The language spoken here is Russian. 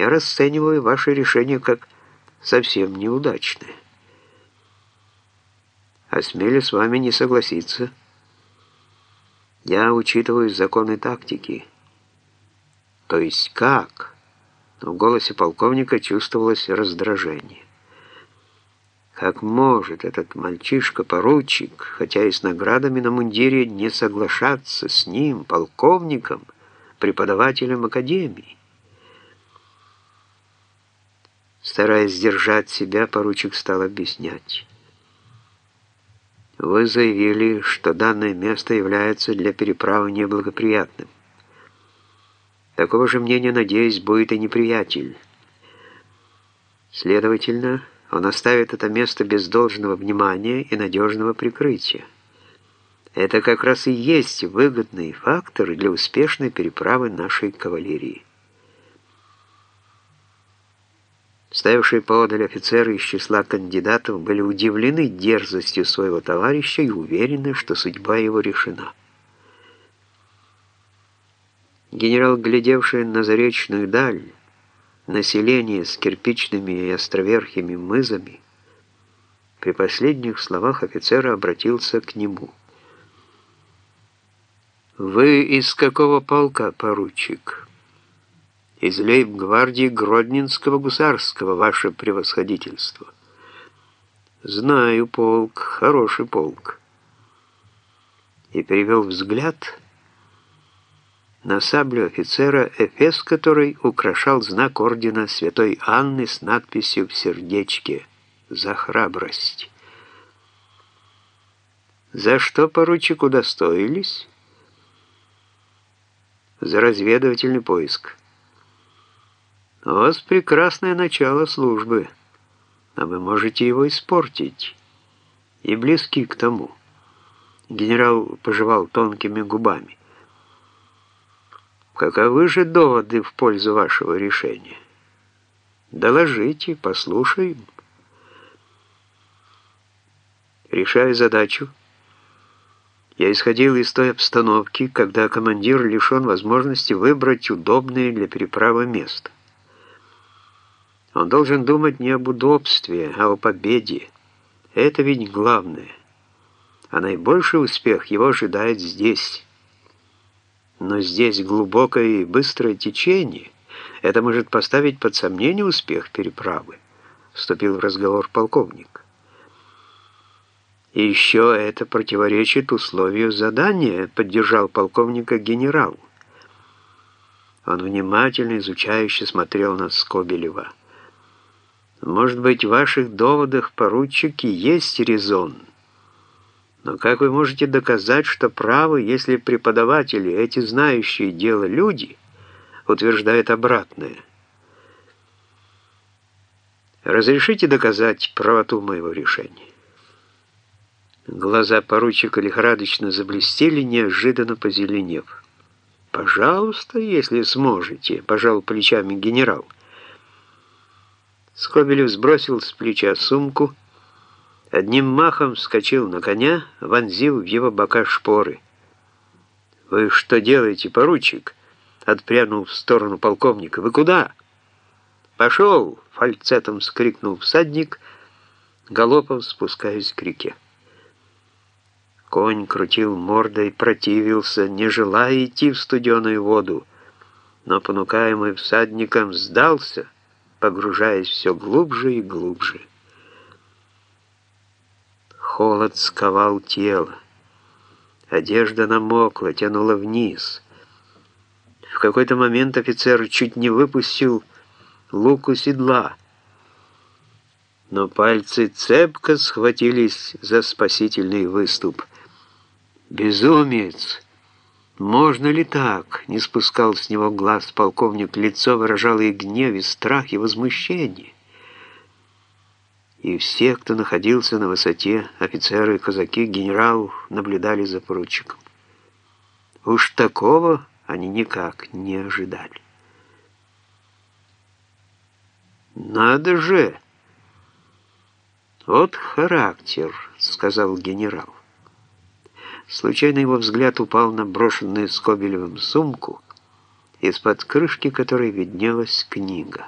я расцениваю ваше решение как совсем неудачное. Осмелюсь с вами не согласиться. Я учитываю законы тактики. То есть как? В голосе полковника чувствовалось раздражение. Как может этот мальчишка-поручик, хотя и с наградами на мундире, не соглашаться с ним, полковником, преподавателем академии? Стараясь сдержать себя, поручик стал объяснять. Вы заявили, что данное место является для переправы неблагоприятным. Такого же мнения, надеюсь, будет и неприятель. Следовательно, он оставит это место без должного внимания и надежного прикрытия. Это как раз и есть выгодный фактор для успешной переправы нашей кавалерии. Стоявшие поодаль офицеры из числа кандидатов были удивлены дерзостью своего товарища и уверены, что судьба его решена. Генерал, глядевший на заречную даль, население с кирпичными и островерхими мызами, при последних словах офицера обратился к нему. «Вы из какого полка, поручик?» «Из лейб-гвардии Гродненского гусарского, ваше превосходительство». «Знаю полк, хороший полк». И перевел взгляд на саблю офицера, эфес который украшал знак ордена Святой Анны с надписью в сердечке «За храбрость». «За что поручик удостоились?» «За разведывательный поиск». «У вас прекрасное начало службы, а вы можете его испортить, и близки к тому». Генерал пожевал тонкими губами. Каковы же доводы в пользу вашего решения? Доложите, послушаем. Решая задачу, я исходил из той обстановки, когда командир лишен возможности выбрать удобное для переправы место. Он должен думать не об удобстве, а о победе. Это ведь главное. А наибольший успех его ожидает здесь. Но здесь глубокое и быстрое течение. Это может поставить под сомнение успех переправы, вступил в разговор полковник. И еще это противоречит условию задания, поддержал полковника генерал. Он внимательно изучающе смотрел на Скобелева. «Может быть, в ваших доводах, поручики, есть резон?» Но как вы можете доказать, что правы, если преподаватели, эти знающие дело люди, утверждают обратное? Разрешите доказать правоту моего решения? Глаза поручика лихорадочно заблестели, неожиданно позеленев. «Пожалуйста, если сможете», — пожал плечами генерал. Скобелев сбросил с плеча сумку, одним махом вскочил на коня, вонзил в его бока шпоры. «Вы что делаете, поручик?» Отпрянул в сторону полковника. «Вы куда?» «Пошел!» — фальцетом скрикнул всадник, галопом спускаясь к реке. Конь крутил мордой, противился, не желая идти в студеную воду, но, понукаемый всадником, сдался, погружаясь все глубже и глубже. Холод сковал тело. Одежда намокла, тянула вниз. В какой-то момент офицер чуть не выпустил лук у седла, но пальцы цепко схватились за спасительный выступ. «Безумец! Можно ли так?» Не спускал с него глаз полковник. Лицо выражало и гнев, и страх, и возмущение и все, кто находился на высоте, офицеры, казаки, генерал, наблюдали за поручиком. Уж такого они никак не ожидали. «Надо же! Вот характер», — сказал генерал. Случайно его взгляд упал на брошенную Скобелевым сумку, из-под крышки которой виднелась книга.